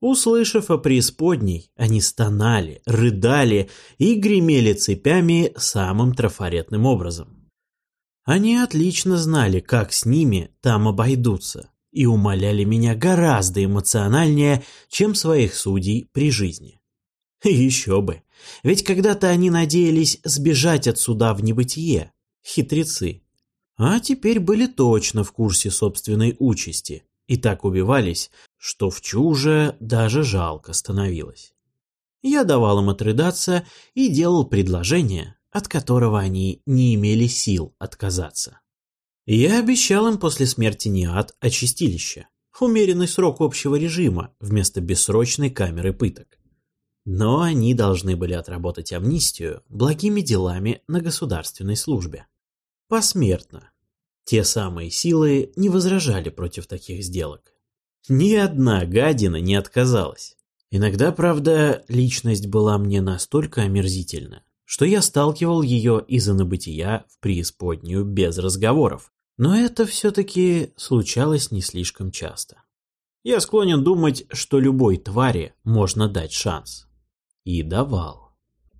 Услышав о преисподней, они стонали, рыдали и гремели цепями самым трафаретным образом. Они отлично знали, как с ними там обойдутся, и умоляли меня гораздо эмоциональнее, чем своих судей при жизни. Еще бы, ведь когда-то они надеялись сбежать от суда в небытие, хитрецы, а теперь были точно в курсе собственной участи и так убивались, что в чуже даже жалко становилось. Я давал им отрыдаться и делал предложение, от которого они не имели сил отказаться. Я обещал им после смерти не ад, а чистилище, умеренный срок общего режима вместо бессрочной камеры пыток. Но они должны были отработать амнистию благими делами на государственной службе. Посмертно, те самые силы не возражали против таких сделок. Ни одна гадина не отказалась. Иногда, правда, личность была мне настолько омерзительна, что я сталкивал ее из-за набытия в преисподнюю без разговоров. Но это все-таки случалось не слишком часто. Я склонен думать, что любой твари можно дать шанс. И давал.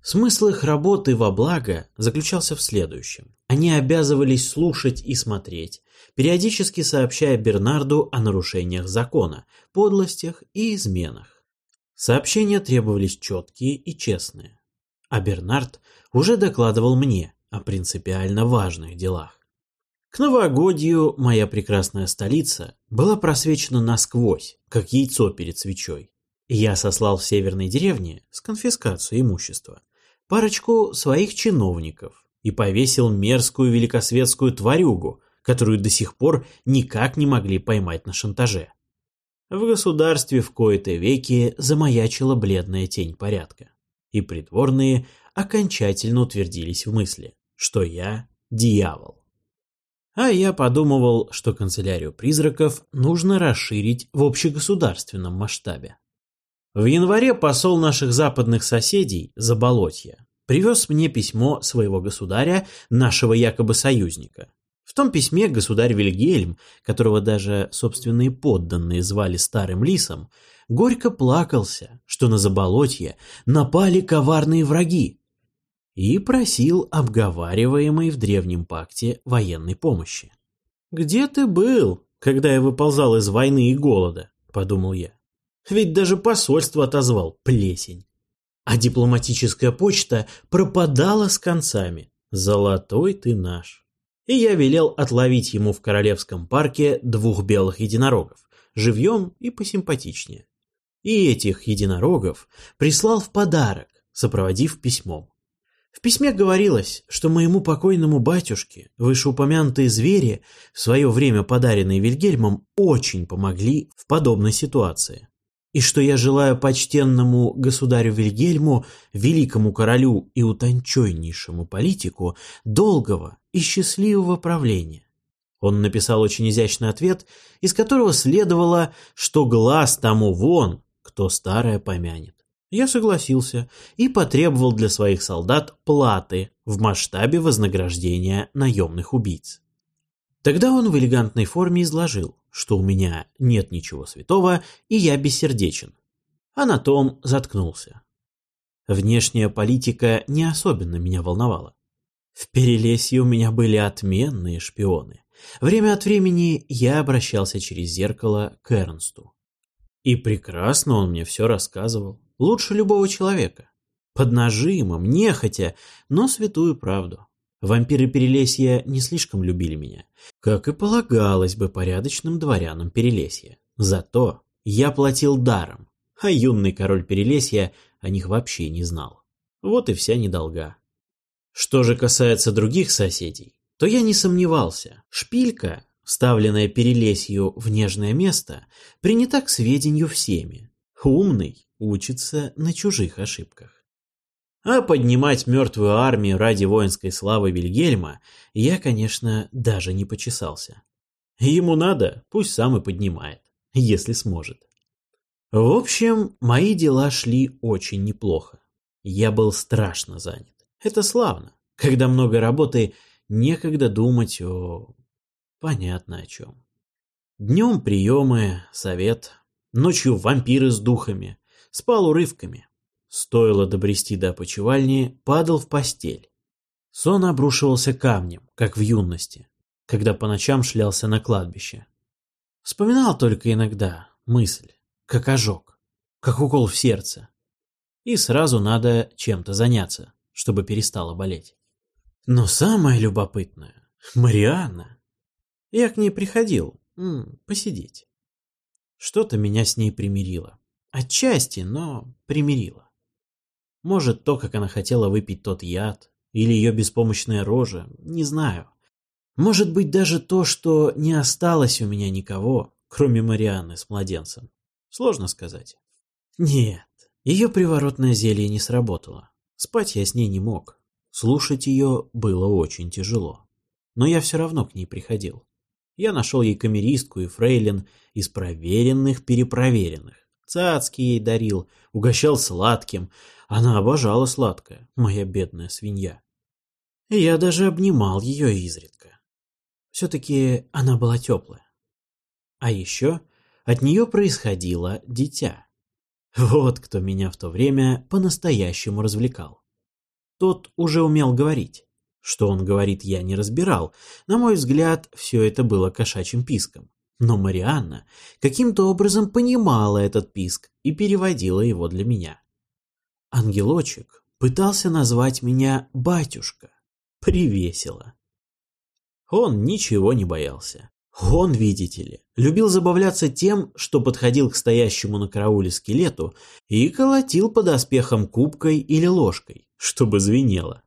Смысл их работы во благо заключался в следующем. Они обязывались слушать и смотреть, периодически сообщая Бернарду о нарушениях закона, подлостях и изменах. Сообщения требовались четкие и честные. А Бернард уже докладывал мне о принципиально важных делах. К новогодию моя прекрасная столица была просвечена насквозь, как яйцо перед свечой. Я сослал в северной деревне с конфискацией имущества парочку своих чиновников и повесил мерзкую великосветскую тварюгу, которую до сих пор никак не могли поймать на шантаже. В государстве в кои-то веки замаячила бледная тень порядка, и придворные окончательно утвердились в мысли, что я дьявол. А я подумывал, что канцелярию призраков нужно расширить в общегосударственном масштабе. В январе посол наших западных соседей, Заболотья, привез мне письмо своего государя, нашего якобы союзника. В том письме государь Вильгельм, которого даже собственные подданные звали Старым Лисом, горько плакался, что на Заболотье напали коварные враги, и просил обговариваемой в древнем пакте военной помощи. «Где ты был, когда я выползал из войны и голода?» – подумал я. Ведь даже посольство отозвал плесень. А дипломатическая почта пропадала с концами. Золотой ты наш. И я велел отловить ему в Королевском парке двух белых единорогов, живьем и посимпатичнее. И этих единорогов прислал в подарок, сопроводив письмом. В письме говорилось, что моему покойному батюшке вышеупомянутые звери, в свое время подаренные Вильгельмом, очень помогли в подобной ситуации и что я желаю почтенному государю Вильгельму, великому королю и утонченнейшему политику, долгого и счастливого правления. Он написал очень изящный ответ, из которого следовало, что глаз тому вон, кто старое помянет. Я согласился и потребовал для своих солдат платы в масштабе вознаграждения наемных убийц. Тогда он в элегантной форме изложил, что у меня нет ничего святого, и я бессердечен. А на том заткнулся. Внешняя политика не особенно меня волновала. В Перелесье у меня были отменные шпионы. Время от времени я обращался через зеркало к Эрнсту. И прекрасно он мне все рассказывал. Лучше любого человека. Под нажимом, нехотя, но святую правду. Вампиры Перелесья не слишком любили меня, как и полагалось бы порядочным дворянам Перелесья. Зато я платил даром, а юный король Перелесья о них вообще не знал. Вот и вся недолга. Что же касается других соседей, то я не сомневался. Шпилька, вставленная Перелесью в нежное место, принята к сведению всеми. Умный учится на чужих ошибках. А поднимать мертвую армию ради воинской славы Вильгельма я, конечно, даже не почесался. Ему надо, пусть сам и поднимает, если сможет. В общем, мои дела шли очень неплохо. Я был страшно занят. Это славно. Когда много работы, некогда думать о... Понятно о чем. Днем приемы, совет, Ночью вампиры с духами. Спал урывками. Стоило добрести до опочивальни, падал в постель. Сон обрушивался камнем, как в юности, когда по ночам шлялся на кладбище. Вспоминал только иногда мысль, как ожог, как укол в сердце. И сразу надо чем-то заняться, чтобы перестало болеть. Но самое любопытное — Марианна. Я к ней приходил, посидеть. Что-то меня с ней примирило. Отчасти, но примирило. Может, то, как она хотела выпить тот яд, или ее беспомощная рожа, не знаю. Может быть, даже то, что не осталось у меня никого, кроме Марианны с младенцем. Сложно сказать. Нет, ее приворотное зелье не сработало. Спать я с ней не мог. Слушать ее было очень тяжело. Но я все равно к ней приходил. Я нашел ей камеристку и фрейлин из проверенных-перепроверенных. Цацки ей дарил, угощал сладким. Она обожала сладкое, моя бедная свинья. И я даже обнимал ее изредка. Все-таки она была теплая. А еще от нее происходило дитя. Вот кто меня в то время по-настоящему развлекал. Тот уже умел говорить. Что он говорит, я не разбирал. На мой взгляд, все это было кошачьим писком. Но Марианна каким-то образом понимала этот писк и переводила его для меня. Ангелочек пытался назвать меня батюшка. Привесело. Он ничего не боялся. Он, видите ли, любил забавляться тем, что подходил к стоящему на карауле скелету и колотил под оспехом кубкой или ложкой, чтобы звенело.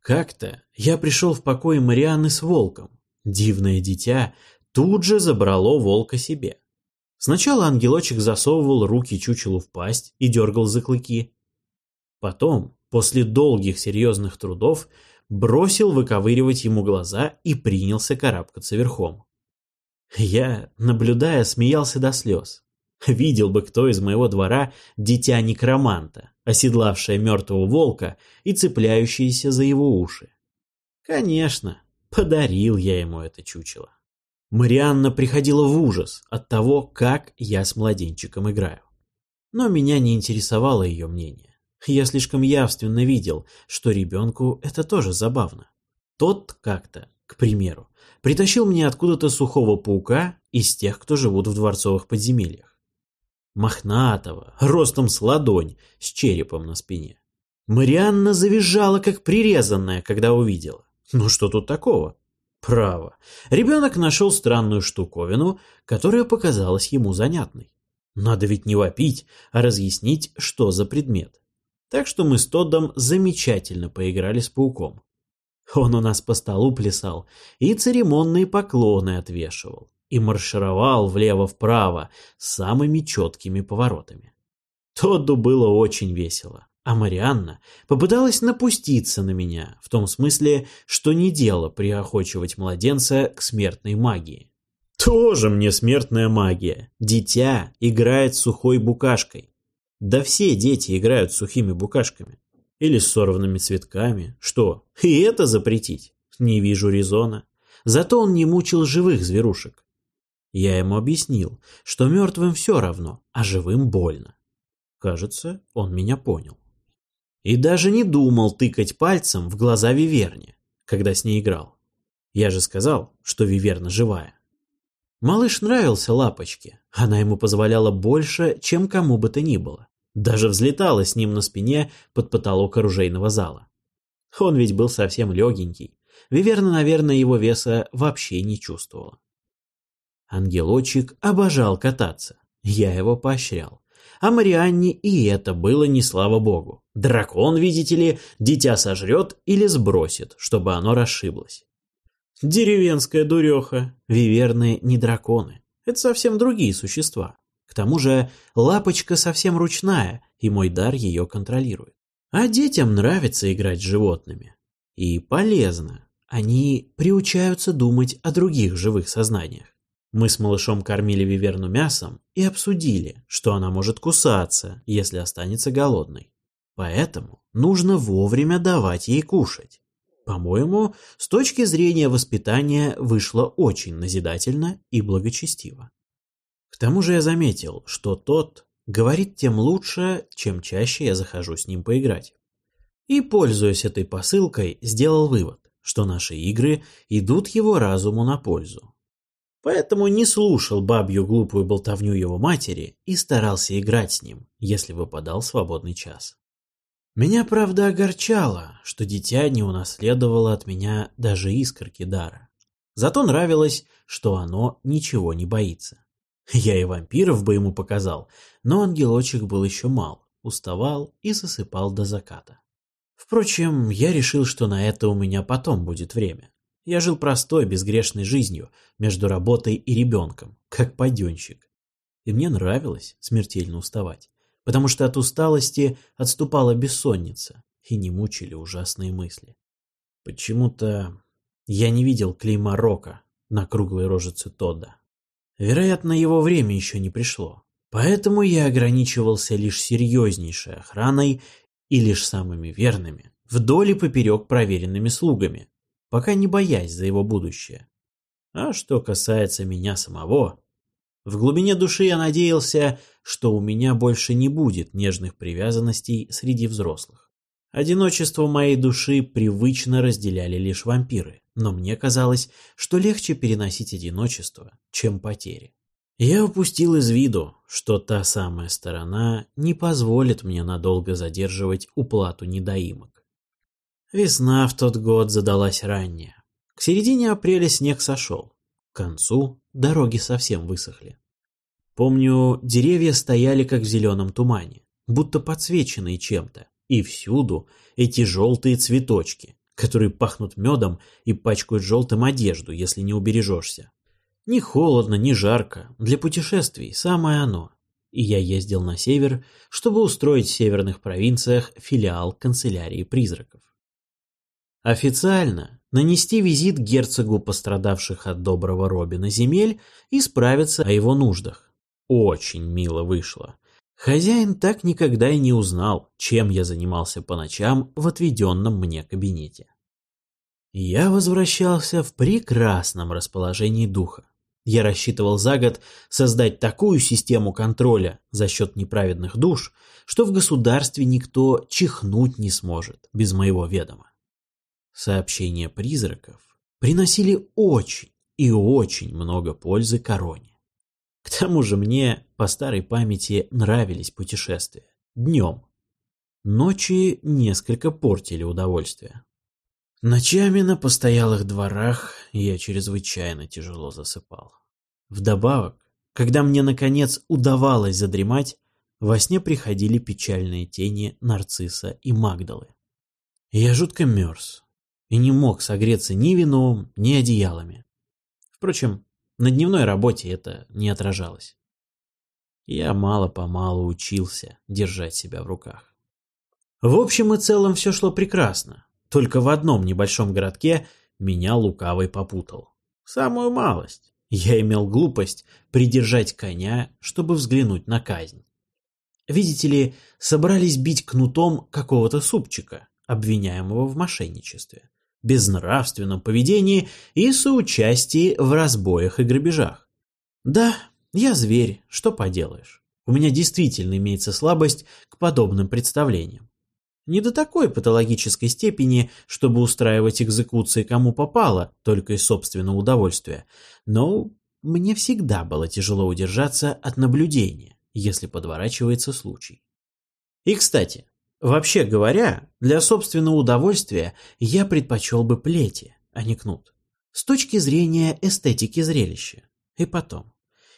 Как-то я пришел в покой Марианны с волком. Дивное дитя тут же забрало волка себе. Сначала ангелочек засовывал руки чучелу в пасть и дергал за клыки. Потом, после долгих серьезных трудов, бросил выковыривать ему глаза и принялся карабкаться верхом. Я, наблюдая, смеялся до слез. Видел бы кто из моего двора дитя некроманта, оседлавшее мертвого волка и цепляющееся за его уши. Конечно, подарил я ему это чучело. Марианна приходила в ужас от того, как я с младенчиком играю. Но меня не интересовало ее мнение. Я слишком явственно видел, что ребенку это тоже забавно. Тот как-то, к примеру, притащил мне откуда-то сухого паука из тех, кто живут в дворцовых подземельях мохнатого, ростом с ладонь, с черепом на спине. Марианна завизжала, как прирезанная, когда увидела. Ну что тут такого? Право. Ребенок нашел странную штуковину, которая показалась ему занятной. Надо ведь не вопить, а разъяснить, что за предмет. Так что мы с Тоддом замечательно поиграли с пауком. Он у нас по столу плясал и церемонные поклоны отвешивал и маршировал влево-вправо с самыми четкими поворотами. Тодду было очень весело, а Марианна попыталась напуститься на меня, в том смысле, что не дело приохочивать младенца к смертной магии. Тоже мне смертная магия. Дитя играет сухой букашкой. Да все дети играют сухими букашками. Или с сорванными цветками. Что, и это запретить? Не вижу резона. Зато он не мучил живых зверушек. Я ему объяснил, что мертвым все равно, а живым больно. Кажется, он меня понял. И даже не думал тыкать пальцем в глаза Виверне, когда с ней играл. Я же сказал, что Виверна живая. Малыш нравился лапочке, она ему позволяла больше, чем кому бы то ни было. Даже взлетала с ним на спине под потолок оружейного зала. Он ведь был совсем легенький. Виверна, наверное, его веса вообще не чувствовала. Ангелочек обожал кататься. Я его поощрял. А Марианне и это было не слава богу. Дракон, видите ли, дитя сожрет или сбросит, чтобы оно расшиблось. Деревенская дуреха. Виверны не драконы. Это совсем другие существа. К тому же лапочка совсем ручная, и мой дар ее контролирует. А детям нравится играть с животными. И полезно. Они приучаются думать о других живых сознаниях. Мы с малышом кормили Виверну мясом и обсудили, что она может кусаться, если останется голодной. Поэтому нужно вовремя давать ей кушать. По-моему, с точки зрения воспитания вышло очень назидательно и благочестиво. К тому же я заметил, что тот говорит тем лучше, чем чаще я захожу с ним поиграть. И, пользуясь этой посылкой, сделал вывод, что наши игры идут его разуму на пользу. Поэтому не слушал бабью глупую болтовню его матери и старался играть с ним, если выпадал свободный час. Меня, правда, огорчало, что дитя не унаследовало от меня даже искорки дара. Зато нравилось, что оно ничего не боится. Я и вампиров бы ему показал, но ангелочек был еще мал, уставал и засыпал до заката. Впрочем, я решил, что на это у меня потом будет время. Я жил простой, безгрешной жизнью между работой и ребенком, как паденщик. И мне нравилось смертельно уставать, потому что от усталости отступала бессонница и не мучили ужасные мысли. Почему-то я не видел клейма Рока на круглой рожице Тодда. Вероятно, его время еще не пришло. Поэтому я ограничивался лишь серьезнейшей охраной и лишь самыми верными, вдоль и поперек проверенными слугами, пока не боясь за его будущее. А что касается меня самого, в глубине души я надеялся, что у меня больше не будет нежных привязанностей среди взрослых. Одиночество моей души привычно разделяли лишь вампиры, но мне казалось, что легче переносить одиночество, чем потери. Я упустил из виду, что та самая сторона не позволит мне надолго задерживать уплату недоимок. Весна в тот год задалась ранняя. К середине апреля снег сошел. К концу дороги совсем высохли. Помню, деревья стояли как в зеленом тумане, будто подсвеченные чем-то, и всюду эти желтые цветочки, которые пахнут медом и пачкают желтым одежду, если не убережешься. Ни холодно, ни жарко, для путешествий самое оно. И я ездил на север, чтобы устроить в северных провинциях филиал канцелярии призраков. Официально нанести визит герцогу пострадавших от доброго Робина земель и справиться о его нуждах. Очень мило вышло. Хозяин так никогда и не узнал, чем я занимался по ночам в отведенном мне кабинете. Я возвращался в прекрасном расположении духа. Я рассчитывал за год создать такую систему контроля за счет неправедных душ, что в государстве никто чихнуть не сможет без моего ведома. Сообщения призраков приносили очень и очень много пользы короне. К тому же мне, по старой памяти, нравились путешествия. Днем. Ночи несколько портили удовольствие. Ночами на постоялых дворах я чрезвычайно тяжело засыпал. Вдобавок, когда мне, наконец, удавалось задремать, во сне приходили печальные тени Нарцисса и Магдалы. Я жутко мерз, и не мог согреться ни вином, ни одеялами. Впрочем, на дневной работе это не отражалось. Я мало-помалу учился держать себя в руках. В общем и целом все шло прекрасно, только в одном небольшом городке меня лукавый попутал. Самую малость. Я имел глупость придержать коня, чтобы взглянуть на казнь. Видите ли, собрались бить кнутом какого-то супчика, обвиняемого в мошенничестве безнравственном поведении и соучастии в разбоях и грабежах. Да, я зверь, что поделаешь. У меня действительно имеется слабость к подобным представлениям. Не до такой патологической степени, чтобы устраивать экзекуции кому попало, только из собственного удовольствия, но мне всегда было тяжело удержаться от наблюдения, если подворачивается случай. И, кстати, Вообще говоря, для собственного удовольствия я предпочел бы плети, а не кнут. С точки зрения эстетики зрелища. И потом.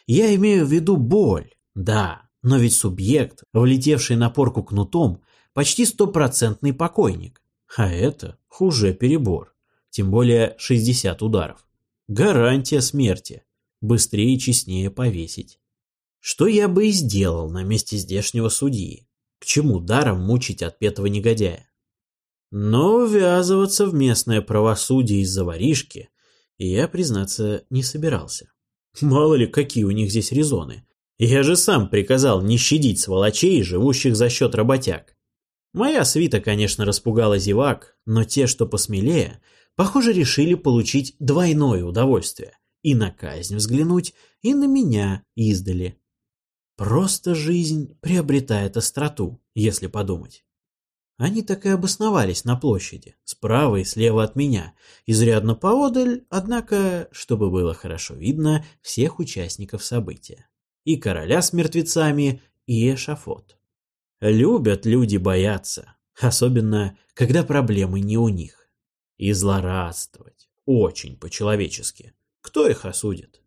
Я имею в виду боль, да, но ведь субъект, влетевший на порку кнутом, почти стопроцентный покойник. А это хуже перебор. Тем более 60 ударов. Гарантия смерти. Быстрее и честнее повесить. Что я бы и сделал на месте здешнего судьи. К чему даром мучить отпетого негодяя? Но ввязываться в местное правосудие из-за воришки я, признаться, не собирался. Мало ли, какие у них здесь резоны. Я же сам приказал не щадить сволочей, живущих за счет работяг. Моя свита, конечно, распугала зевак, но те, что посмелее, похоже, решили получить двойное удовольствие и на казнь взглянуть, и на меня издали. Просто жизнь приобретает остроту, если подумать. Они так и обосновались на площади, справа и слева от меня, изрядно поодаль, однако, чтобы было хорошо видно всех участников события. И короля с мертвецами, и эшафот. Любят люди бояться, особенно, когда проблемы не у них. И злорадствовать, очень по-человечески. Кто их осудит?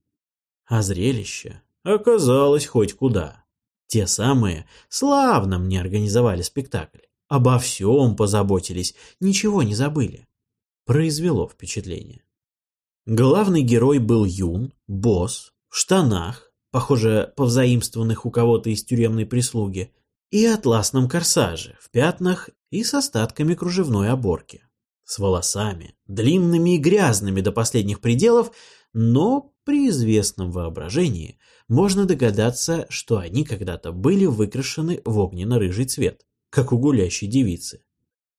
А зрелище оказалось хоть куда. Те самые славно мне организовали спектакль. Обо всем позаботились, ничего не забыли. Произвело впечатление. Главный герой был юн, босс, в штанах, похоже, повзаимствованных у кого-то из тюремной прислуги, и атласном корсаже, в пятнах и с остатками кружевной оборки. С волосами, длинными и грязными до последних пределов, но при известном воображении можно догадаться, что они когда-то были выкрашены в огненно-рыжий цвет как у гулящей девицы.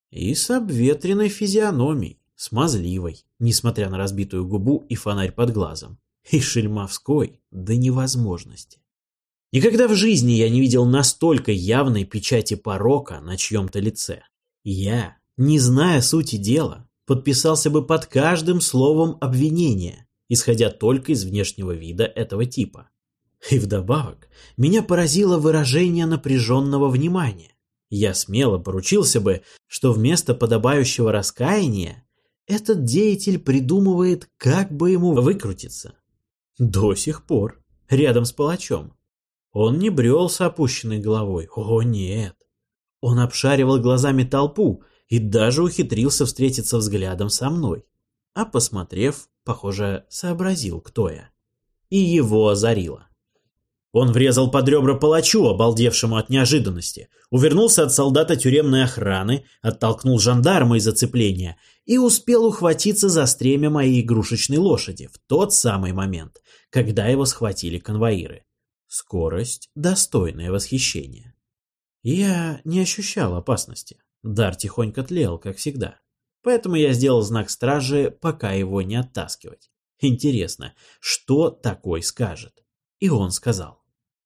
И с обветренной физиономией, смазливой, несмотря на разбитую губу и фонарь под глазом, и шельмовской до невозможности. Никогда в жизни я не видел настолько явной печати порока на чьем-то лице. Я, не зная сути дела, подписался бы под каждым словом обвинения, исходя только из внешнего вида этого типа. И вдобавок, меня поразило выражение напряженного внимания. Я смело поручился бы, что вместо подобающего раскаяния этот деятель придумывает, как бы ему выкрутиться. До сих пор, рядом с палачом. Он не брел с опущенной головой, о нет. Он обшаривал глазами толпу и даже ухитрился встретиться взглядом со мной. А посмотрев, похоже, сообразил, кто я. И его озарило. Он врезал под ребра палачу, обалдевшему от неожиданности, увернулся от солдата тюремной охраны, оттолкнул жандарма из оцепления и успел ухватиться за стремя моей игрушечной лошади в тот самый момент, когда его схватили конвоиры. Скорость, достойное восхищение. Я не ощущал опасности. Дар тихонько тлел, как всегда. Поэтому я сделал знак стражи, пока его не оттаскивать. Интересно, что такой скажет? И он сказал.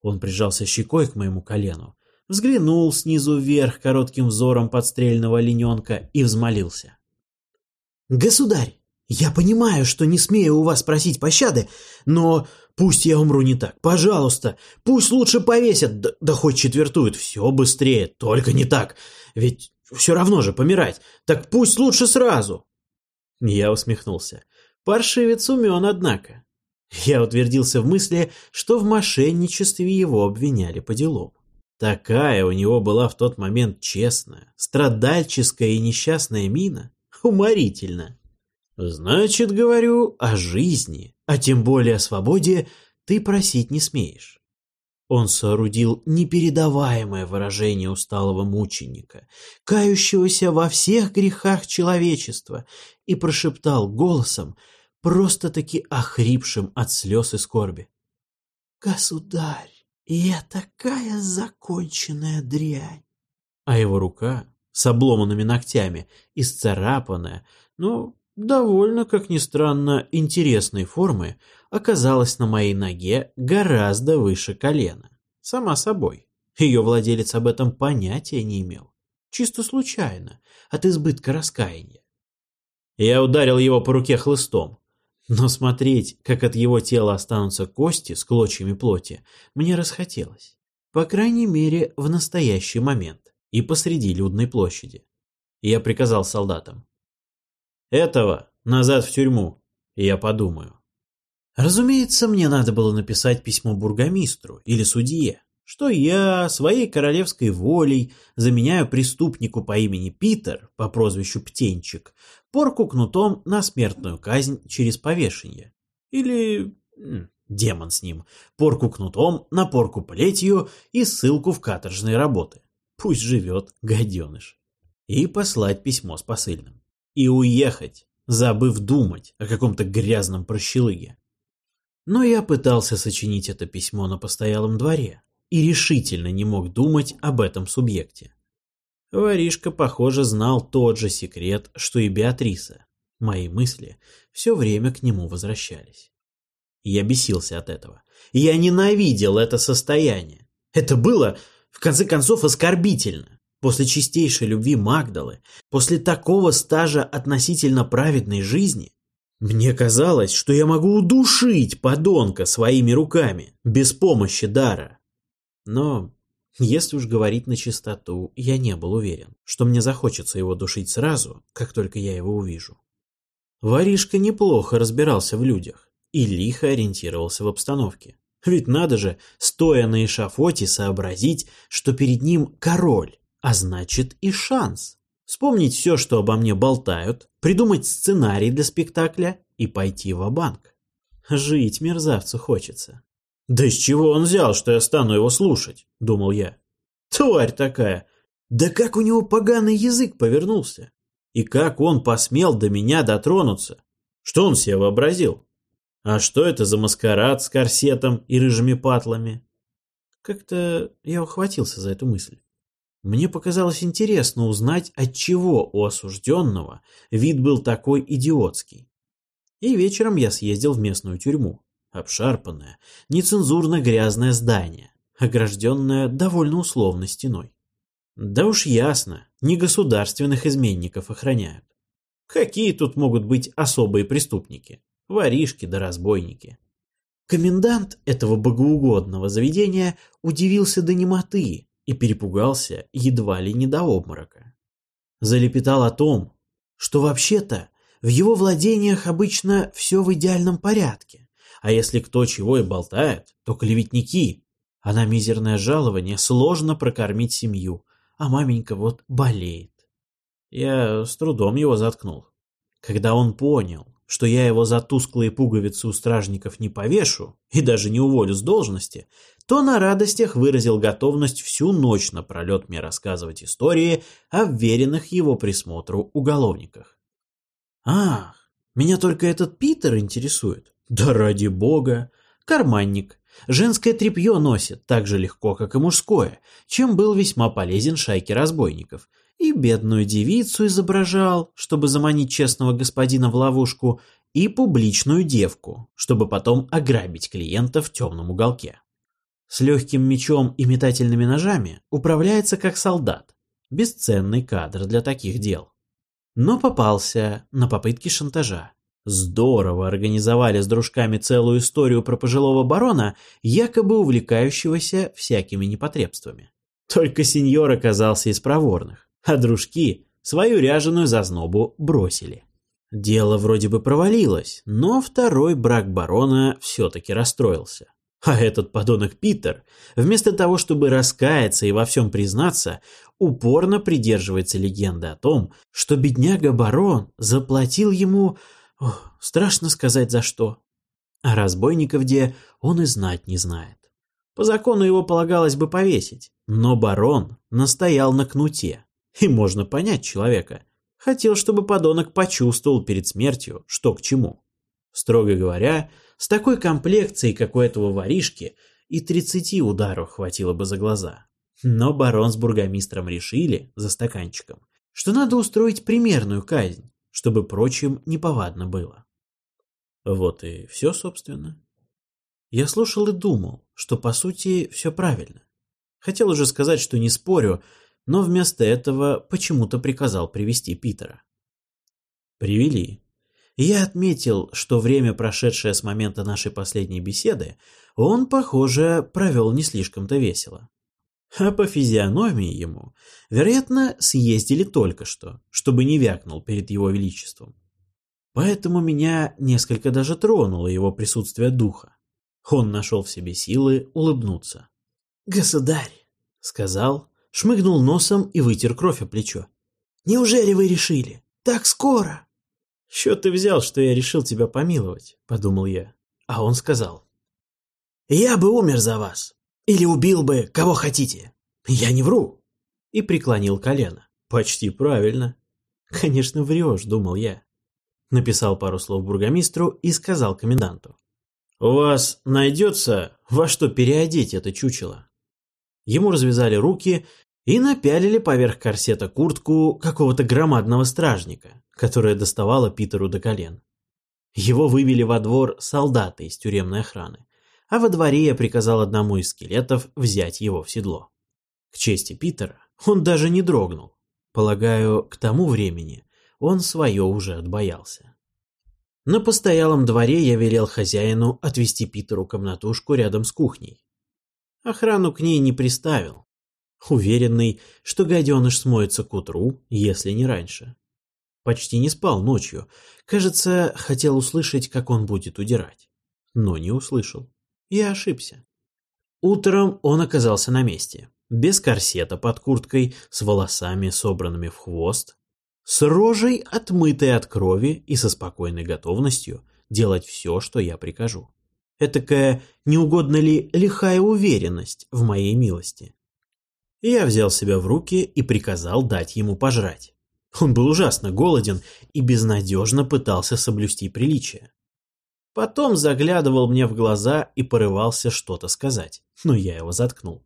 Он прижался щекой к моему колену, взглянул снизу вверх коротким взором подстрельного олененка и взмолился. «Государь, я понимаю, что не смею у вас просить пощады, но пусть я умру не так, пожалуйста, пусть лучше повесят, да, да хоть четвертуют, все быстрее, только не так, ведь все равно же помирать, так пусть лучше сразу». Я усмехнулся. Паршивец умен, однако. Я утвердился в мысли, что в мошенничестве его обвиняли по делам. Такая у него была в тот момент честная, страдальческая и несчастная мина. Уморительно. Значит, говорю, о жизни, а тем более о свободе, ты просить не смеешь. Он соорудил непередаваемое выражение усталого мученика, кающегося во всех грехах человечества, и прошептал голосом, просто-таки охрипшим от слез и скорби. «Государь, я такая законченная дрянь!» А его рука с обломанными ногтями, исцарапанная, но довольно, как ни странно, интересной формы, оказалась на моей ноге гораздо выше колена. Сама собой. Ее владелец об этом понятия не имел. Чисто случайно, от избытка раскаяния. Я ударил его по руке хлыстом. Но смотреть, как от его тела останутся кости с клочьями плоти, мне расхотелось. По крайней мере, в настоящий момент и посреди людной площади. я приказал солдатам. «Этого назад в тюрьму, я подумаю». Разумеется, мне надо было написать письмо бургомистру или судье, что я своей королевской волей заменяю преступнику по имени Питер по прозвищу Птенчик порку кнутом на смертную казнь через повешение. Или... демон с ним. Порку кнутом на порку плетью и ссылку в каторжные работы. Пусть живет гаденыш. И послать письмо с посыльным. И уехать, забыв думать о каком-то грязном прощелыге. Но я пытался сочинить это письмо на постоялом дворе и решительно не мог думать об этом субъекте. Воришка, похоже, знал тот же секрет, что и Беатриса. Мои мысли все время к нему возвращались. Я бесился от этого. Я ненавидел это состояние. Это было, в конце концов, оскорбительно. После чистейшей любви Магдалы, после такого стажа относительно праведной жизни, мне казалось, что я могу удушить подонка своими руками, без помощи дара. Но, если уж говорить на чистоту, я не был уверен, что мне захочется его душить сразу, как только я его увижу. Воришка неплохо разбирался в людях и лихо ориентировался в обстановке. Ведь надо же, стоя на эшафоте, сообразить, что перед ним король, а значит и шанс. Вспомнить все, что обо мне болтают, придумать сценарий для спектакля и пойти в банк Жить мерзавцу хочется. Да из чего он взял, что я стану его слушать, думал я. Тварь такая. Да как у него поганый язык повернулся? И как он посмел до меня дотронуться? Что он себе вообразил? А что это за маскарад с корсетом и рыжими патлами? Как-то я ухватился за эту мысль. Мне показалось интересно узнать, от чего у осужденного вид был такой идиотский. И вечером я съездил в местную тюрьму. Обшарпанное, нецензурно грязное здание, огражденное довольно условной стеной. Да уж ясно, не государственных изменников охраняют. Какие тут могут быть особые преступники? Воришки да разбойники. Комендант этого богоугодного заведения удивился до немоты, и перепугался едва ли не до обморока. Залепетал о том, что вообще-то в его владениях обычно все в идеальном порядке, а если кто чего и болтает, то клеветники, а на мизерное жалование сложно прокормить семью, а маменька вот болеет. Я с трудом его заткнул. Когда он понял, что я его за тусклые пуговицы у стражников не повешу и даже не уволю с должности, то на радостях выразил готовность всю ночь напролет мне рассказывать истории о веренных его присмотру уголовниках. «Ах, меня только этот Питер интересует. Да ради бога! Карманник. Женское тряпье носит так же легко, как и мужское, чем был весьма полезен шайке разбойников. И бедную девицу изображал, чтобы заманить честного господина в ловушку, и публичную девку, чтобы потом ограбить клиента в темном уголке. С легким мечом и метательными ножами управляется как солдат. Бесценный кадр для таких дел. Но попался на попытки шантажа. Здорово организовали с дружками целую историю про пожилого барона, якобы увлекающегося всякими непотребствами. Только сеньор оказался из проворных, а дружки свою ряженую зазнобу бросили. Дело вроде бы провалилось, но второй брак барона все-таки расстроился. А этот подонок Питер, вместо того, чтобы раскаяться и во всем признаться, упорно придерживается легенды о том, что бедняга-барон заплатил ему... Ох, страшно сказать за что. А разбойников где он и знать не знает. По закону его полагалось бы повесить, но барон настоял на кнуте. И можно понять человека. Хотел, чтобы подонок почувствовал перед смертью, что к чему. Строго говоря, с такой комплекцией, как у этого воришки, и тридцати ударов хватило бы за глаза. Но барон с бургомистром решили, за стаканчиком, что надо устроить примерную казнь, чтобы прочим неповадно было. Вот и все, собственно. Я слушал и думал, что по сути все правильно. Хотел уже сказать, что не спорю, но вместо этого почему-то приказал привести Питера. Привели я отметил, что время, прошедшее с момента нашей последней беседы, он, похоже, провел не слишком-то весело. А по физиономии ему, вероятно, съездили только что, чтобы не вякнул перед его величеством. Поэтому меня несколько даже тронуло его присутствие духа. Он нашел в себе силы улыбнуться. «Государь», — сказал, шмыгнул носом и вытер кровь о плечо. «Неужели вы решили? Так скоро?» «Чё ты взял, что я решил тебя помиловать?» – подумал я. А он сказал. «Я бы умер за вас. Или убил бы, кого хотите. Я не вру». И преклонил колено. «Почти правильно». «Конечно, врешь», – думал я. Написал пару слов бургомистру и сказал коменданту. «У вас найдется во что переодеть это чучело?» Ему развязали руки и напялили поверх корсета куртку какого-то громадного стражника, которая доставала Питеру до колен. Его вывели во двор солдаты из тюремной охраны, а во дворе я приказал одному из скелетов взять его в седло. К чести Питера, он даже не дрогнул. Полагаю, к тому времени он свое уже отбоялся. На постоялом дворе я велел хозяину отвести Питеру комнатушку рядом с кухней. Охрану к ней не приставил, уверенный, что гаденыш смоется к утру, если не раньше. Почти не спал ночью. Кажется, хотел услышать, как он будет удирать. Но не услышал. Я ошибся. Утром он оказался на месте. Без корсета под курткой, с волосами, собранными в хвост, с рожей, отмытой от крови и со спокойной готовностью делать все, что я прикажу. Этакая, не угодно ли, лихая уверенность в моей милости. Я взял себя в руки и приказал дать ему пожрать. Он был ужасно голоден и безнадежно пытался соблюсти приличие. Потом заглядывал мне в глаза и порывался что-то сказать, но я его заткнул.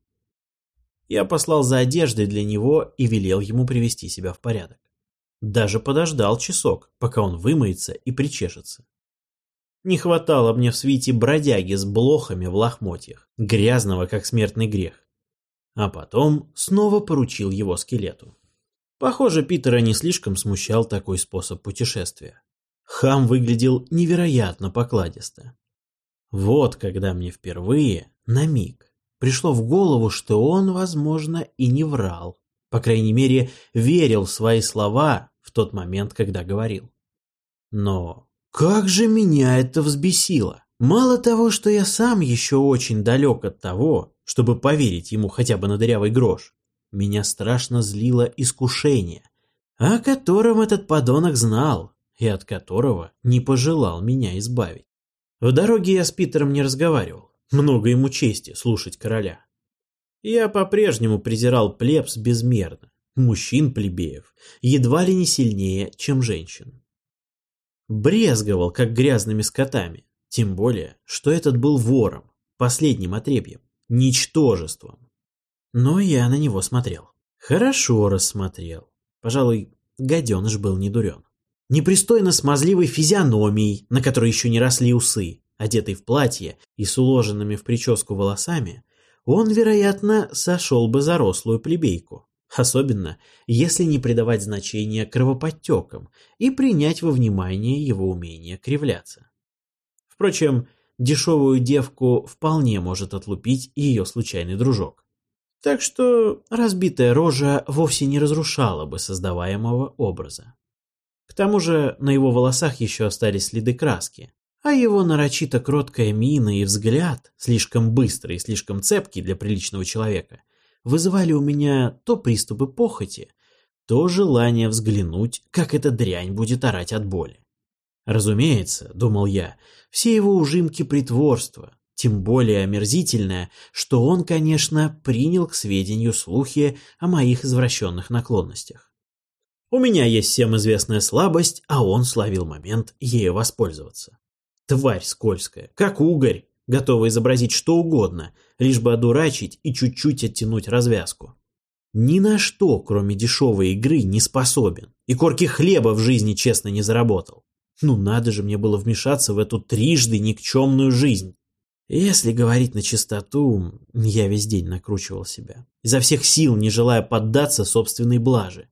Я послал за одеждой для него и велел ему привести себя в порядок. Даже подождал часок, пока он вымоется и причешется. Не хватало мне в свите бродяги с блохами в лохмотьях, грязного, как смертный грех. А потом снова поручил его скелету. Похоже, Питера не слишком смущал такой способ путешествия. Хам выглядел невероятно покладисто. Вот когда мне впервые, на миг, пришло в голову, что он, возможно, и не врал. По крайней мере, верил в свои слова в тот момент, когда говорил. Но как же меня это взбесило! Мало того, что я сам еще очень далек от того, чтобы поверить ему хотя бы на дырявый грош, меня страшно злило искушение, о котором этот подонок знал и от которого не пожелал меня избавить. В дороге я с Питером не разговаривал, много ему чести слушать короля. Я по-прежнему презирал плебс безмерно, мужчин-плебеев, едва ли не сильнее, чем женщин. Брезговал, как грязными скотами, тем более, что этот был вором, последним отребьем, ничтожеством. Но я на него смотрел. Хорошо рассмотрел. Пожалуй, гаденыш был не дурен. Непристойно смазливой физиономией, на которой еще не росли усы, одетый в платье и с уложенными в прическу волосами, он, вероятно, сошел бы за рослую плебейку. Особенно, если не придавать значения кровоподтекам и принять во внимание его умение кривляться. Впрочем, дешевую девку вполне может отлупить ее случайный дружок. Так что разбитая рожа вовсе не разрушала бы создаваемого образа. К тому же на его волосах еще остались следы краски, а его нарочито кроткая мина и взгляд, слишком быстрый и слишком цепкий для приличного человека, вызывали у меня то приступы похоти, то желание взглянуть, как эта дрянь будет орать от боли. Разумеется, думал я, все его ужимки притворства, тем более омерзительное, что он, конечно, принял к сведению слухи о моих извращенных наклонностях. У меня есть всем известная слабость, а он славил момент ею воспользоваться. Тварь скользкая, как угорь, готова изобразить что угодно, лишь бы одурачить и чуть-чуть оттянуть развязку. Ни на что, кроме дешевой игры, не способен, и корки хлеба в жизни честно не заработал. Ну надо же мне было вмешаться в эту трижды никчемную жизнь. Если говорить на чистоту, я весь день накручивал себя, изо всех сил не желая поддаться собственной блаже.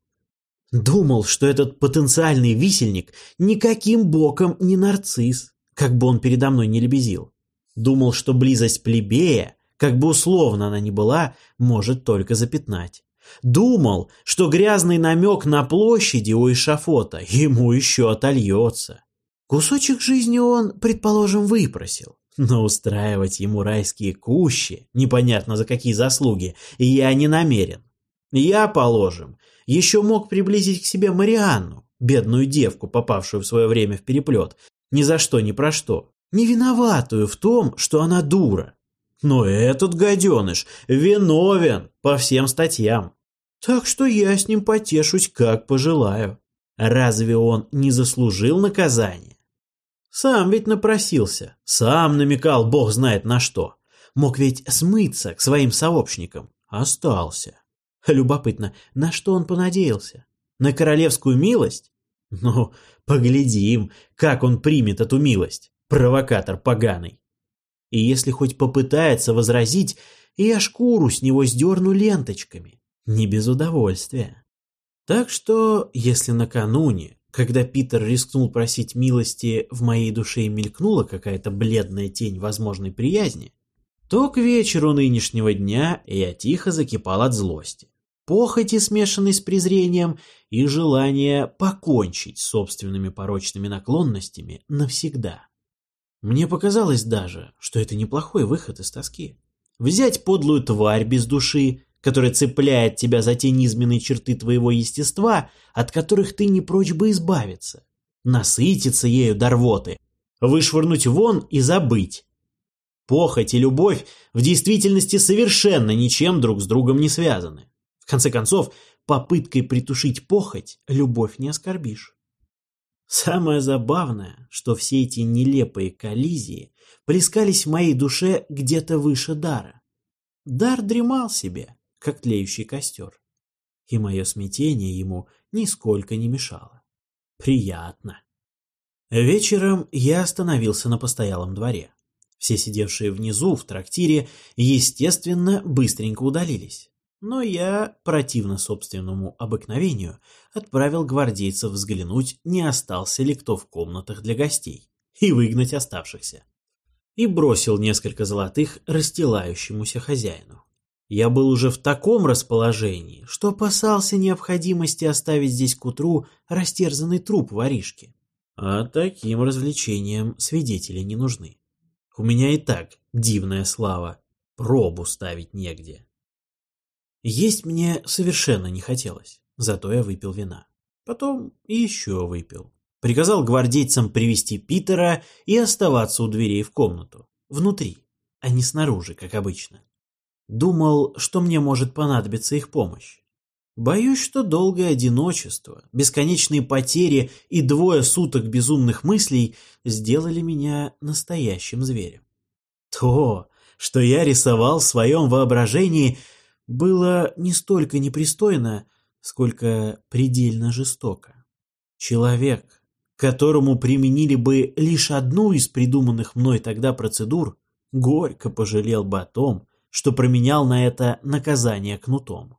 Думал, что этот потенциальный висельник никаким боком не нарцисс, как бы он передо мной не лебезил. Думал, что близость плебея, как бы условно она ни была, может только запятнать. Думал, что грязный намек на площади у эшафота ему еще отольется. Кусочек жизни он, предположим, выпросил. Но устраивать ему райские кущи, непонятно за какие заслуги, я не намерен. Я, положим, еще мог приблизить к себе Марианну, бедную девку, попавшую в свое время в переплет, ни за что, ни про что, не виноватую в том, что она дура. Но этот гаденыш виновен по всем статьям. Так что я с ним потешусь, как пожелаю. Разве он не заслужил наказания? Сам ведь напросился, сам намекал бог знает на что. Мог ведь смыться к своим сообщникам. Остался. Любопытно, на что он понадеялся? На королевскую милость? Ну, поглядим, как он примет эту милость, провокатор поганый. И если хоть попытается возразить, я шкуру с него сдерну ленточками, не без удовольствия. Так что, если накануне, когда Питер рискнул просить милости, в моей душе мелькнула какая-то бледная тень возможной приязни, то к вечеру нынешнего дня я тихо закипал от злости, похоти, смешанной с презрением, и желания покончить собственными порочными наклонностями навсегда. Мне показалось даже, что это неплохой выход из тоски. Взять подлую тварь без души, которая цепляет тебя за те низменные черты твоего естества, от которых ты не прочь бы избавиться, насытиться ею до рвоты, вышвырнуть вон и забыть. Похоть и любовь в действительности совершенно ничем друг с другом не связаны. В конце концов, попыткой притушить похоть любовь не оскорбишь. Самое забавное, что все эти нелепые коллизии плескались в моей душе где-то выше дара. Дар дремал себе, как тлеющий костер, и мое смятение ему нисколько не мешало. Приятно. Вечером я остановился на постоялом дворе. Все сидевшие внизу в трактире, естественно, быстренько удалились но я, противно собственному обыкновению, отправил гвардейцев взглянуть, не остался ли кто в комнатах для гостей, и выгнать оставшихся. И бросил несколько золотых расстилающемуся хозяину. Я был уже в таком расположении, что опасался необходимости оставить здесь к утру растерзанный труп воришки. А таким развлечениям свидетели не нужны. У меня и так дивная слава, пробу ставить негде. Есть мне совершенно не хотелось, зато я выпил вина. Потом еще выпил. Приказал гвардейцам привести Питера и оставаться у дверей в комнату. Внутри, а не снаружи, как обычно. Думал, что мне может понадобиться их помощь. Боюсь, что долгое одиночество, бесконечные потери и двое суток безумных мыслей сделали меня настоящим зверем. То, что я рисовал в своем воображении – было не столько непристойно, сколько предельно жестоко. Человек, которому применили бы лишь одну из придуманных мной тогда процедур, горько пожалел бы о том, что променял на это наказание кнутом.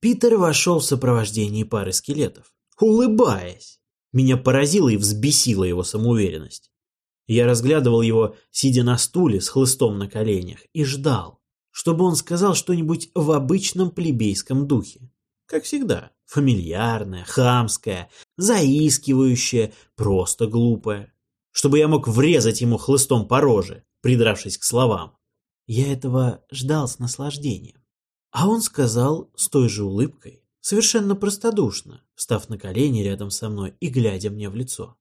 Питер вошел в сопровождении пары скелетов, улыбаясь. Меня поразила и взбесила его самоуверенность. Я разглядывал его, сидя на стуле с хлыстом на коленях, и ждал, чтобы он сказал что-нибудь в обычном плебейском духе. Как всегда, фамильярное, хамское, заискивающее, просто глупое. Чтобы я мог врезать ему хлыстом по роже, придравшись к словам. Я этого ждал с наслаждением. А он сказал с той же улыбкой, совершенно простодушно, встав на колени рядом со мной и глядя мне в лицо.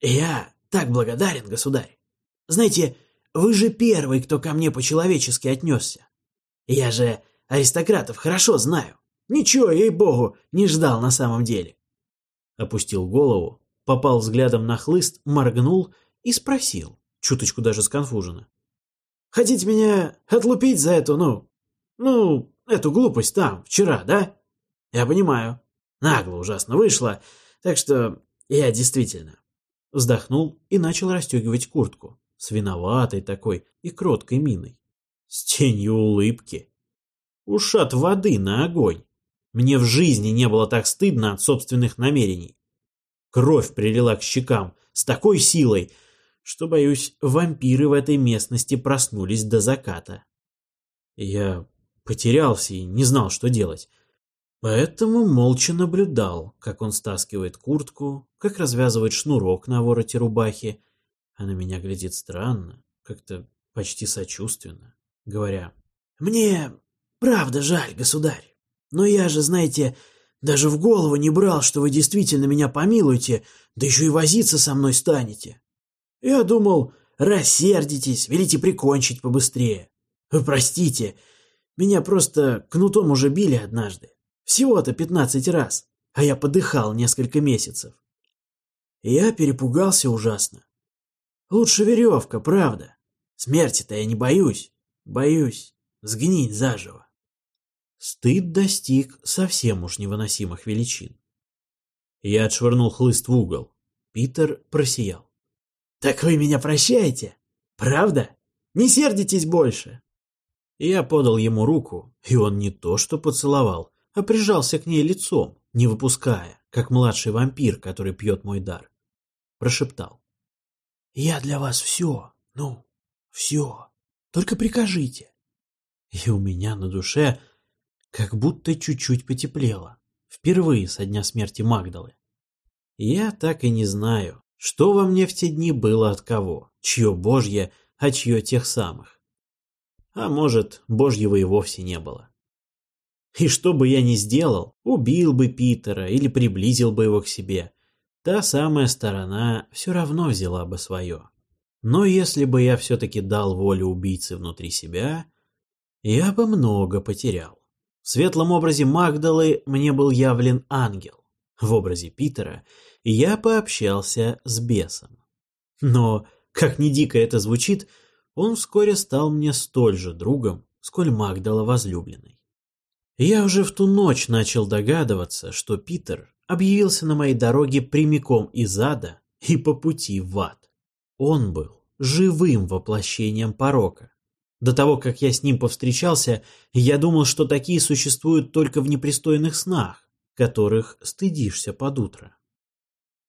«Я так благодарен, государь. Знаете, вы же первый, кто ко мне по-человечески отнесся. Я же аристократов хорошо знаю. Ничего, ей-богу, не ждал на самом деле. Опустил голову, попал взглядом на хлыст, моргнул и спросил, чуточку даже сконфуженно. Хотите меня отлупить за эту, ну, ну, эту глупость там, вчера, да? Я понимаю. Нагло ужасно вышло, так что я действительно... Вздохнул и начал расстегивать куртку с виноватой такой и кроткой миной с тенью улыбки. Ушат воды на огонь. Мне в жизни не было так стыдно от собственных намерений. Кровь прилила к щекам с такой силой, что, боюсь, вампиры в этой местности проснулись до заката. Я потерялся и не знал, что делать. Поэтому молча наблюдал, как он стаскивает куртку, как развязывает шнурок на вороте рубахи, а на меня глядит странно, как-то почти сочувственно говоря, «Мне правда жаль, государь, но я же, знаете, даже в голову не брал, что вы действительно меня помилуете, да еще и возиться со мной станете. Я думал, рассердитесь, велите прикончить побыстрее. Вы простите, меня просто кнутом уже били однажды. Всего-то пятнадцать раз, а я подыхал несколько месяцев. я перепугался ужасно. Лучше веревка, правда. Смерти-то я не боюсь. Боюсь сгнить заживо. Стыд достиг совсем уж невыносимых величин. Я отшвырнул хлыст в угол. Питер просиял. «Так вы меня прощаете? Правда? Не сердитесь больше?» Я подал ему руку, и он не то что поцеловал, а прижался к ней лицом, не выпуская, как младший вампир, который пьет мой дар. Прошептал. «Я для вас все, ну, все. Только прикажите». И у меня на душе как будто чуть-чуть потеплело. Впервые со дня смерти Магдалы. Я так и не знаю, что во мне в те дни было от кого, чье божье, а чье тех самых. А может, божьего и вовсе не было. И что бы я ни сделал, убил бы Питера или приблизил бы его к себе, та самая сторона все равно взяла бы свое. Но если бы я все-таки дал волю убийце внутри себя, я бы много потерял. В светлом образе Магдалы мне был явлен ангел. В образе Питера я пообщался с бесом. Но, как ни дико это звучит, он вскоре стал мне столь же другом, сколь Магдала возлюбленной. Я уже в ту ночь начал догадываться, что Питер объявился на моей дороге прямиком из ада и по пути в ад. Он был живым воплощением порока. До того, как я с ним повстречался, я думал, что такие существуют только в непристойных снах, которых стыдишься под утро.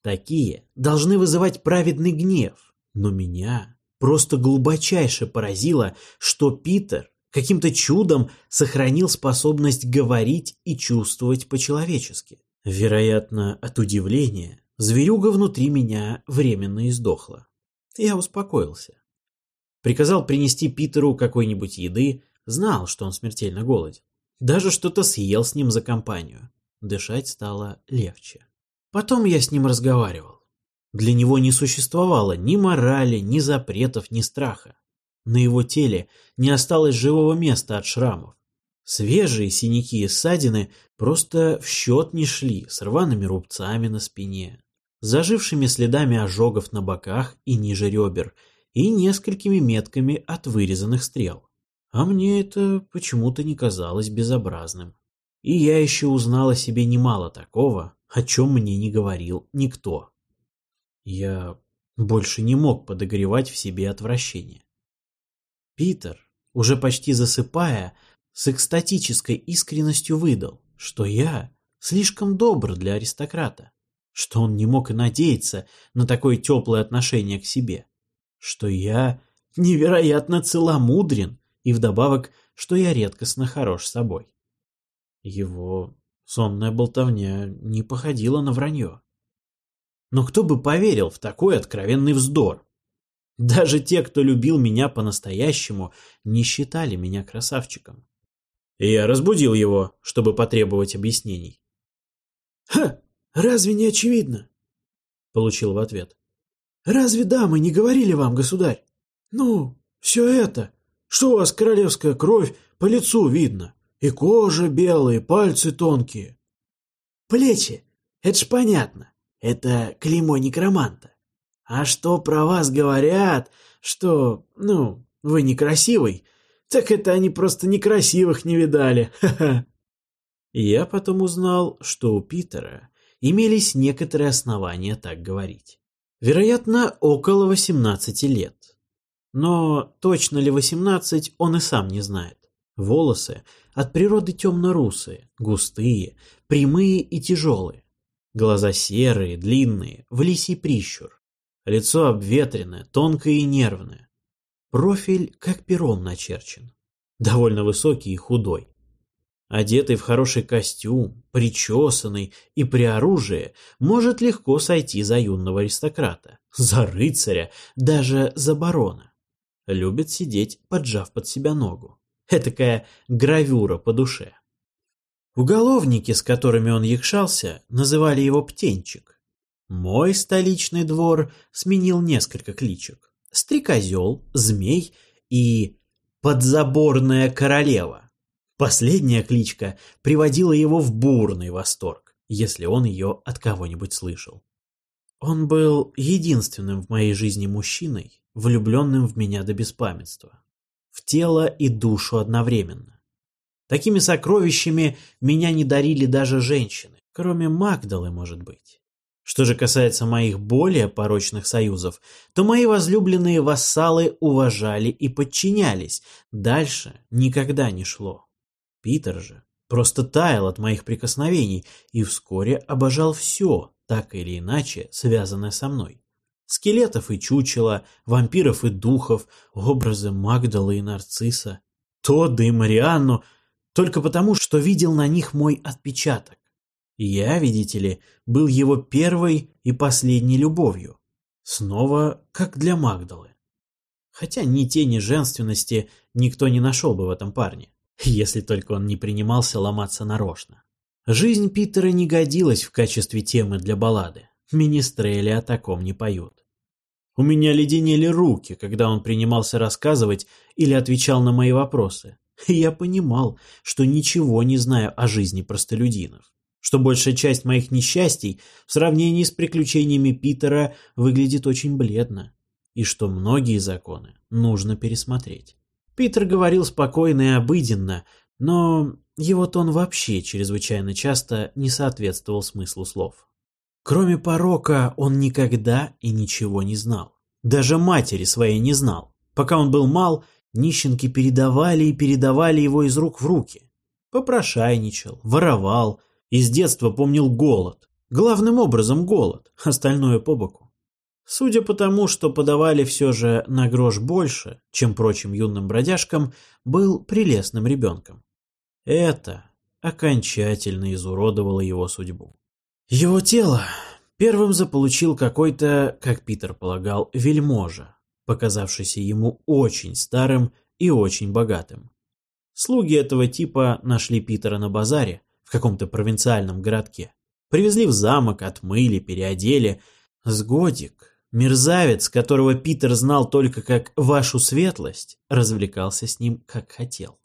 Такие должны вызывать праведный гнев, но меня просто глубочайше поразило, что Питер каким-то чудом сохранил способность говорить и чувствовать по-человечески. Вероятно, от удивления зверюга внутри меня временно издохла. Я успокоился. Приказал принести Питеру какой-нибудь еды, знал, что он смертельно голоден. Даже что-то съел с ним за компанию. Дышать стало легче. Потом я с ним разговаривал. Для него не существовало ни морали, ни запретов, ни страха. На его теле не осталось живого места от шрамов. Свежие синяки и ссадины просто в счет не шли с рваными рубцами на спине, зажившими следами ожогов на боках и ниже ребер и несколькими метками от вырезанных стрел. А мне это почему-то не казалось безобразным. И я еще узнал о себе немало такого, о чем мне не говорил никто. Я больше не мог подогревать в себе отвращение. Питер, уже почти засыпая, с экстатической искренностью выдал, что я слишком добр для аристократа, что он не мог и надеяться на такое теплое отношение к себе, что я невероятно целомудрен и вдобавок, что я редкостно хорош собой. Его сонная болтовня не походила на вранье. Но кто бы поверил в такой откровенный вздор? Даже те, кто любил меня по-настоящему, не считали меня красавчиком. И я разбудил его, чтобы потребовать объяснений. «Ха! Разве не очевидно?» Получил в ответ. «Разве дамы не говорили вам, государь? Ну, все это, что у вас королевская кровь по лицу видно, и кожа белая, и пальцы тонкие». «Плечи, это ж понятно, это клеймо некроманта. А что про вас говорят, что, ну, вы некрасивый, так это они просто некрасивых не видали. Ха-ха. Я потом узнал, что у Питера имелись некоторые основания так говорить. Вероятно, около 18 лет. Но точно ли 18, он и сам не знает. Волосы от природы темно-русые, густые, прямые и тяжелые. Глаза серые, длинные, в лисий прищур. Лицо обветренное, тонкое и нервное. Профиль как пером начерчен. Довольно высокий и худой. Одетый в хороший костюм, причесанный и при оружии, может легко сойти за юного аристократа, за рыцаря, даже за барона. Любит сидеть, поджав под себя ногу. Этакая гравюра по душе. Уголовники, с которыми он якшался, называли его «птенчик». Мой столичный двор сменил несколько кличек. Стрекозел, Змей и Подзаборная Королева. Последняя кличка приводила его в бурный восторг, если он ее от кого-нибудь слышал. Он был единственным в моей жизни мужчиной, влюбленным в меня до беспамятства. В тело и душу одновременно. Такими сокровищами меня не дарили даже женщины, Кроме Магдалы, может быть. Что же касается моих более порочных союзов, то мои возлюбленные вассалы уважали и подчинялись. Дальше никогда не шло. Питер же просто таял от моих прикосновений и вскоре обожал все, так или иначе связанное со мной. Скелетов и чучела, вампиров и духов, образы Магдалы и Нарцисса, Тодда и Марианну, только потому, что видел на них мой отпечаток. Я, видите ли, был его первой и последней любовью. Снова как для Магдалы. Хотя ни тени женственности никто не нашел бы в этом парне, если только он не принимался ломаться нарочно. Жизнь Питера не годилась в качестве темы для баллады. Министрели о таком не поют. У меня леденели руки, когда он принимался рассказывать или отвечал на мои вопросы. И я понимал, что ничего не знаю о жизни простолюдинов что большая часть моих несчастий в сравнении с приключениями Питера выглядит очень бледно, и что многие законы нужно пересмотреть. Питер говорил спокойно и обыденно, но его тон вообще чрезвычайно часто не соответствовал смыслу слов. Кроме порока он никогда и ничего не знал. Даже матери своей не знал. Пока он был мал, нищенки передавали и передавали его из рук в руки. Попрошайничал, воровал, из детства помнил голод. Главным образом голод, остальное по боку. Судя по тому, что подавали все же на грош больше, чем прочим юным бродяжкам, был прелестным ребенком. Это окончательно изуродовало его судьбу. Его тело первым заполучил какой-то, как Питер полагал, вельможа, показавшийся ему очень старым и очень богатым. Слуги этого типа нашли Питера на базаре, в каком-то провинциальном городке. Привезли в замок, отмыли, переодели. С годик мерзавец, которого Питер знал только как «вашу светлость», развлекался с ним как хотел.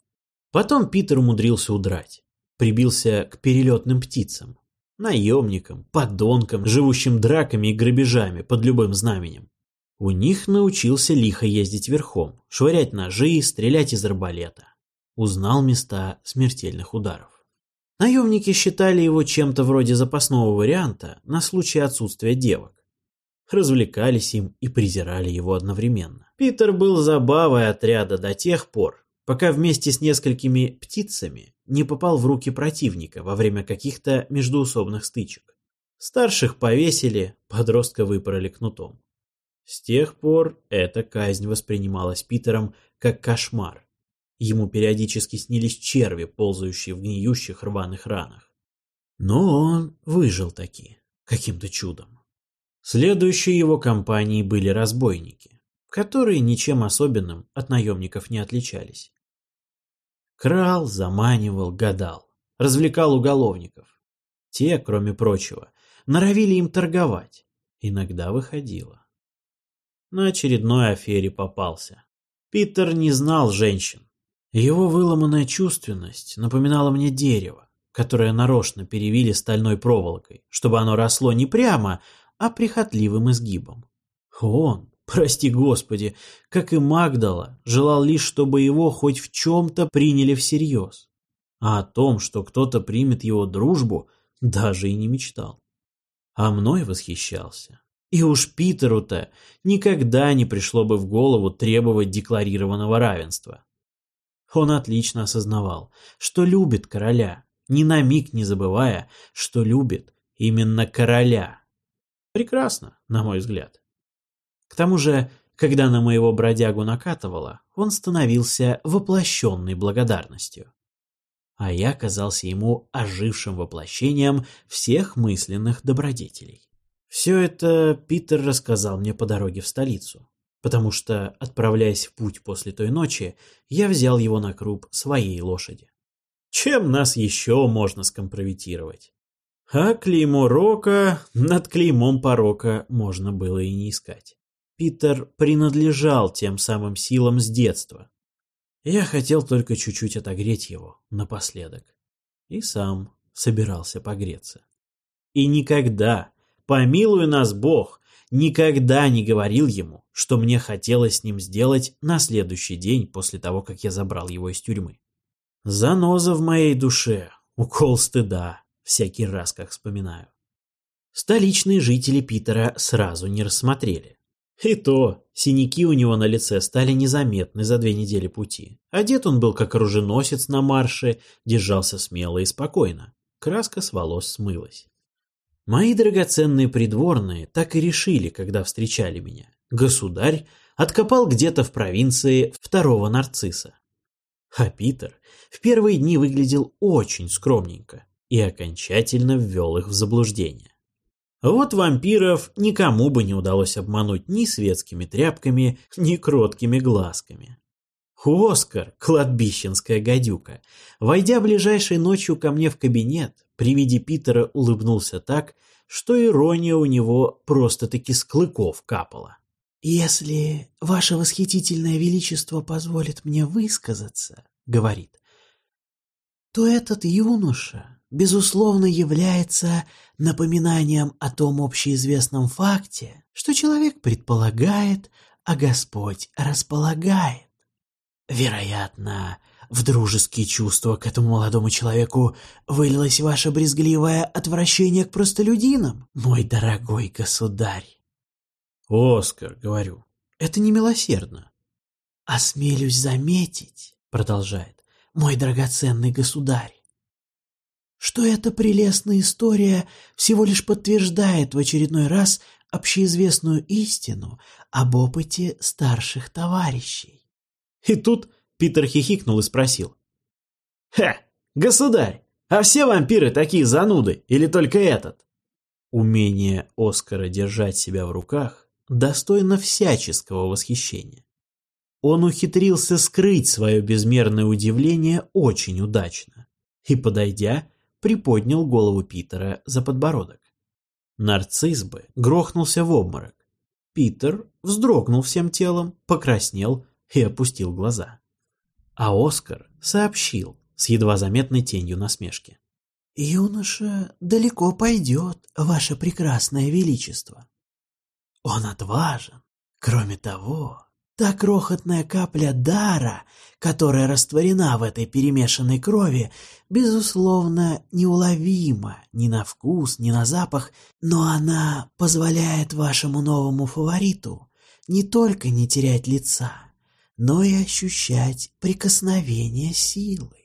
Потом Питер умудрился удрать. Прибился к перелетным птицам. Наемникам, подонкам, живущим драками и грабежами под любым знаменем. У них научился лихо ездить верхом, швырять ножи, стрелять из арбалета. Узнал места смертельных ударов. Наемники считали его чем-то вроде запасного варианта на случай отсутствия девок. Развлекались им и презирали его одновременно. Питер был забавой отряда до тех пор, пока вместе с несколькими птицами не попал в руки противника во время каких-то междуусобных стычек. Старших повесили, подростка выпороли кнутом. С тех пор эта казнь воспринималась Питером как кошмар, Ему периодически снились черви, ползающие в гниющих рваных ранах. Но он выжил таки, каким-то чудом. Следующей его компанией были разбойники, которые ничем особенным от наемников не отличались. Крал, заманивал, гадал, развлекал уголовников. Те, кроме прочего, норовили им торговать. Иногда выходило. На очередной афере попался. Питер не знал женщин, его выломанная чувственность напоминала мне дерево, которое нарочно перевили стальной проволокой, чтобы оно росло не прямо, а прихотливым изгибом. Он, прости господи, как и Магдала, желал лишь, чтобы его хоть в чем-то приняли всерьез. А о том, что кто-то примет его дружбу, даже и не мечтал. А мной восхищался. И уж Питеру-то никогда не пришло бы в голову требовать декларированного равенства. Он отлично осознавал, что любит короля, ни на миг не забывая, что любит именно короля. Прекрасно, на мой взгляд. К тому же, когда на моего бродягу накатывало, он становился воплощенной благодарностью. А я казался ему ожившим воплощением всех мысленных добродетелей. Все это Питер рассказал мне по дороге в столицу потому что, отправляясь в путь после той ночи, я взял его на круп своей лошади. Чем нас еще можно скомпрометировать? А клеймо рока над клеймом порока можно было и не искать. Питер принадлежал тем самым силам с детства. Я хотел только чуть-чуть отогреть его напоследок. И сам собирался погреться. И никогда, помилуй нас Бог, никогда не говорил ему, что мне хотелось с ним сделать на следующий день после того, как я забрал его из тюрьмы. Заноза в моей душе, укол стыда, всякий раз, как вспоминаю. Столичные жители Питера сразу не рассмотрели. И то, синяки у него на лице стали незаметны за две недели пути. Одет он был как оруженосец на марше, держался смело и спокойно. Краска с волос смылась. Мои драгоценные придворные так и решили, когда встречали меня. Государь откопал где-то в провинции второго нарцисса. А Питер в первые дни выглядел очень скромненько и окончательно ввел их в заблуждение. Вот вампиров никому бы не удалось обмануть ни светскими тряпками, ни кроткими глазками. Оскар, кладбищенская гадюка, войдя ближайшей ночью ко мне в кабинет, при виде Питера улыбнулся так, что ирония у него просто-таки с клыков капала. «Если ваше восхитительное величество позволит мне высказаться, — говорит, — то этот юноша, безусловно, является напоминанием о том общеизвестном факте, что человек предполагает, а Господь располагает. Вероятно, в дружеские чувства к этому молодому человеку вылилось ваше брезгливое отвращение к простолюдинам, мой дорогой государь. «Оскар», — говорю, — «это не милосердно». «Осмелюсь заметить», — продолжает, — «мой драгоценный государь, что эта прелестная история всего лишь подтверждает в очередной раз общеизвестную истину об опыте старших товарищей». И тут Питер хихикнул и спросил. «Ха, государь, а все вампиры такие зануды или только этот?» Умение Оскара держать себя в руках достойно всяческого восхищения. Он ухитрился скрыть свое безмерное удивление очень удачно и, подойдя, приподнял голову Питера за подбородок. Нарцисс бы грохнулся в обморок. Питер вздрогнул всем телом, покраснел и опустил глаза. А Оскар сообщил с едва заметной тенью насмешки. «Юноша далеко пойдет, ваше прекрасное величество. Он отважен. Кроме того, та крохотная капля дара, которая растворена в этой перемешанной крови, безусловно, неуловима ни на вкус, ни на запах, но она позволяет вашему новому фавориту не только не терять лица, но и ощущать прикосновение силы.